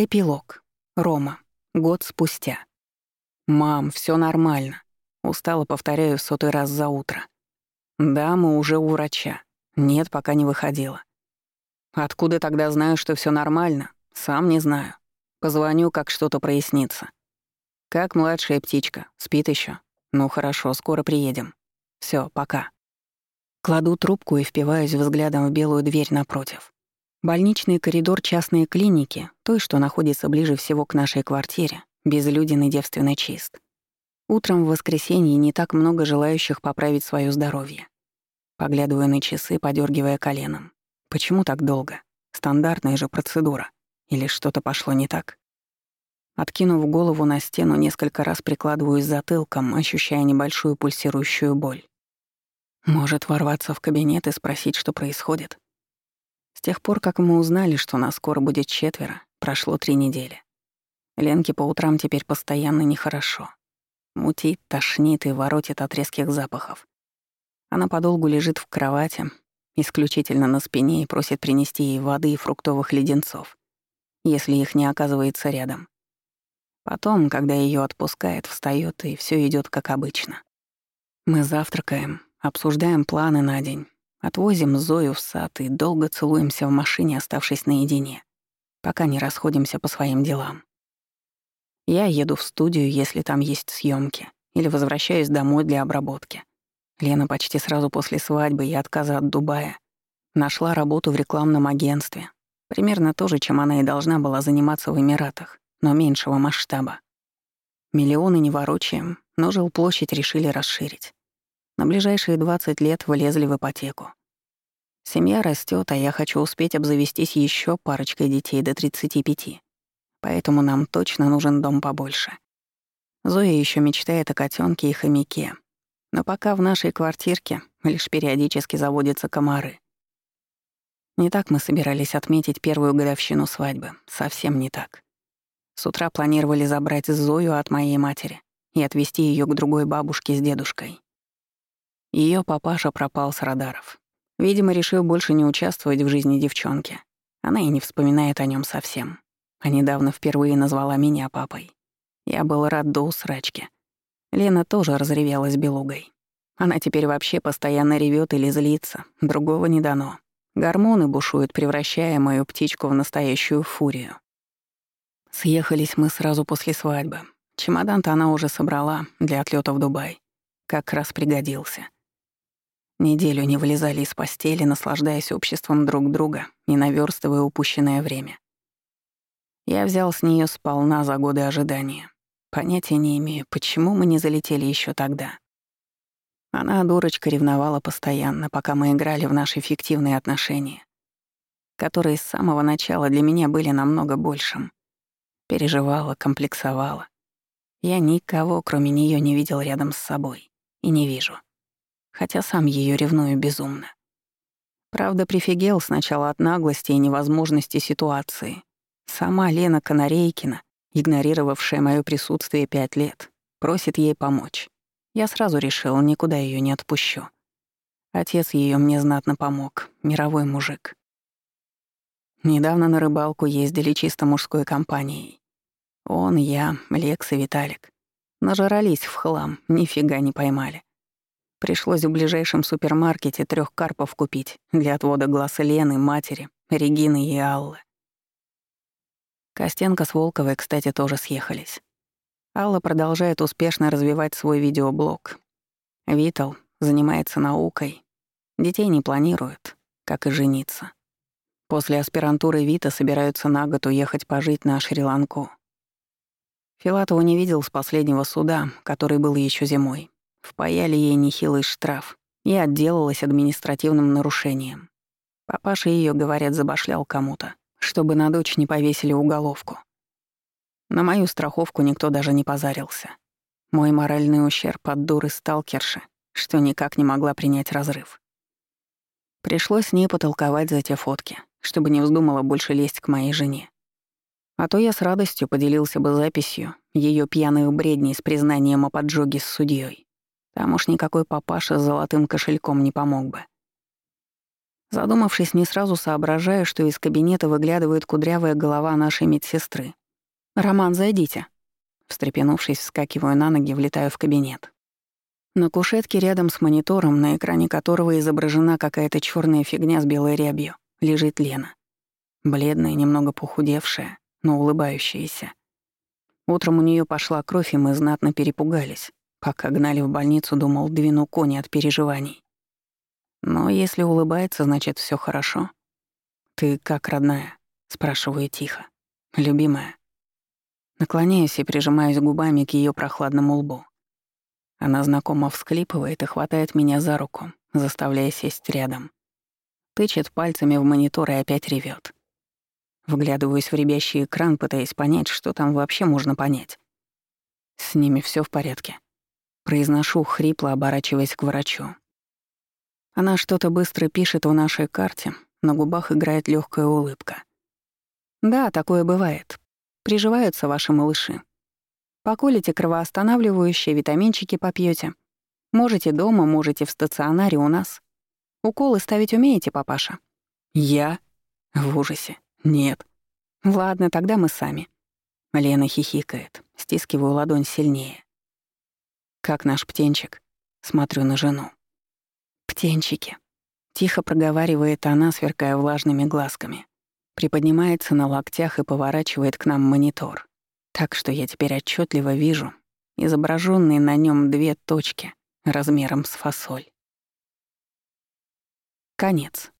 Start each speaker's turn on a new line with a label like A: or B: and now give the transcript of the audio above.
A: Эпилог. Рома. Год спустя. «Мам, все нормально». Устало повторяю в сотый раз за утро. «Да, мы уже у врача. Нет, пока не выходила». «Откуда тогда знаю, что все нормально? Сам не знаю. Позвоню, как что-то прояснится». «Как младшая птичка? Спит еще. Ну хорошо, скоро приедем. Все, пока». Кладу трубку и впиваюсь взглядом в белую дверь напротив. Больничный коридор частной клиники, той, что находится ближе всего к нашей квартире, безлюден и девственно чист. Утром в воскресенье не так много желающих поправить свое здоровье. Поглядываю на часы, подергивая коленом. Почему так долго? Стандартная же процедура. Или что-то пошло не так? Откинув голову на стену, несколько раз прикладываюсь затылком, ощущая небольшую пульсирующую боль. Может, ворваться в кабинет и спросить, что происходит? С тех пор, как мы узнали, что нас скоро будет четверо, прошло три недели. Ленке по утрам теперь постоянно нехорошо. Мутит, тошнит и воротит от резких запахов. Она подолгу лежит в кровати, исключительно на спине и просит принести ей воды и фруктовых леденцов, если их не оказывается рядом. Потом, когда ее отпускает, встает и все идет как обычно. Мы завтракаем, обсуждаем планы на день, Отвозим Зою в сад и долго целуемся в машине, оставшись наедине, пока не расходимся по своим делам. Я еду в студию, если там есть съемки, или возвращаюсь домой для обработки. Лена почти сразу после свадьбы и отказа от Дубая нашла работу в рекламном агентстве. Примерно то же, чем она и должна была заниматься в Эмиратах, но меньшего масштаба. Миллионы не ворочаем, но жилплощадь решили расширить. На ближайшие 20 лет влезли в ипотеку. Семья растет, а я хочу успеть обзавестись еще парочкой детей до 35. Поэтому нам точно нужен дом побольше. Зоя еще мечтает о котенке и хомяке. Но пока в нашей квартирке лишь периодически заводятся комары. Не так мы собирались отметить первую годовщину свадьбы. Совсем не так. С утра планировали забрать Зою от моей матери и отвезти ее к другой бабушке с дедушкой. Ее папаша пропал с радаров. Видимо, решил больше не участвовать в жизни девчонки. Она и не вспоминает о нем совсем. А недавно впервые назвала меня папой. Я был рад до усрачки. Лена тоже разревелась белугой. Она теперь вообще постоянно ревет или злится, другого не дано. Гормоны бушуют, превращая мою птичку в настоящую фурию. Съехались мы сразу после свадьбы. Чемодан-то она уже собрала для отлета в Дубай. Как раз пригодился. Неделю не вылезали из постели, наслаждаясь обществом друг друга и наверстывая упущенное время. Я взял с нее сполна за годы ожидания. Понятия не имею, почему мы не залетели еще тогда. Она, дурочка, ревновала постоянно, пока мы играли в наши фиктивные отношения, которые с самого начала для меня были намного большим. Переживала, комплексовала. Я никого, кроме нее, не видел рядом с собой. И не вижу хотя сам ее ревную безумно. Правда, прифигел сначала от наглости и невозможности ситуации. Сама Лена Конорейкина, игнорировавшая мое присутствие пять лет, просит ей помочь. Я сразу решил, никуда ее не отпущу. Отец ее мне знатно помог, мировой мужик. Недавно на рыбалку ездили чисто мужской компанией. Он, я, Лекс и Виталик. Нажрались в хлам, нифига не поймали. Пришлось в ближайшем супермаркете трех карпов купить для отвода глаз Лены, матери, Регины и Аллы. Костенко с Волковой, кстати, тоже съехались. Алла продолжает успешно развивать свой видеоблог. Витал занимается наукой. Детей не планирует, как и жениться. После аспирантуры Вита собираются на год уехать пожить на Шри-Ланку. Филатова не видел с последнего суда, который был еще зимой. Впаяли ей нехилый штраф и отделалась административным нарушением. Папаша ее, говорят, забашлял кому-то, чтобы на дочь не повесили уголовку. На мою страховку никто даже не позарился. Мой моральный ущерб от дуры сталкерши, что никак не могла принять разрыв. Пришлось с ней потолковать за те фотки, чтобы не вздумала больше лезть к моей жене. А то я с радостью поделился бы записью ее пьяных бредней с признанием о поджоге с судьей. Там уж никакой папаша с золотым кошельком не помог бы. Задумавшись, не сразу соображаю, что из кабинета выглядывает кудрявая голова нашей медсестры. «Роман, зайдите». Встрепенувшись, вскакиваю на ноги, влетаю в кабинет. На кушетке рядом с монитором, на экране которого изображена какая-то черная фигня с белой рябью, лежит Лена. Бледная, немного похудевшая, но улыбающаяся. Утром у нее пошла кровь, и мы знатно перепугались. Пока гнали в больницу, думал, двину кони от переживаний. Но если улыбается, значит, все хорошо. «Ты как, родная?» — спрашиваю тихо. «Любимая?» Наклоняюсь и прижимаюсь губами к ее прохладному лбу. Она знакомо всклипывает и хватает меня за руку, заставляя сесть рядом. Тычет пальцами в монитор и опять ревет. Вглядываюсь в ребящий экран, пытаясь понять, что там вообще можно понять. С ними все в порядке. Произношу хрипло, оборачиваясь к врачу. Она что-то быстро пишет в нашей карте, на губах играет легкая улыбка. Да, такое бывает. Приживаются ваши малыши. Поколите кровоостанавливающие, витаминчики попьете. Можете дома, можете в стационаре у нас. Уколы ставить умеете, папаша? Я? В ужасе. Нет. Ладно, тогда мы сами. Лена хихикает, стискиваю ладонь сильнее. Как наш птенчик? Смотрю на жену. «Птенчики», — тихо проговаривает она, сверкая влажными глазками. Приподнимается на локтях и поворачивает к нам монитор. Так что я теперь отчетливо вижу изображенные на нем две точки размером с фасоль. Конец.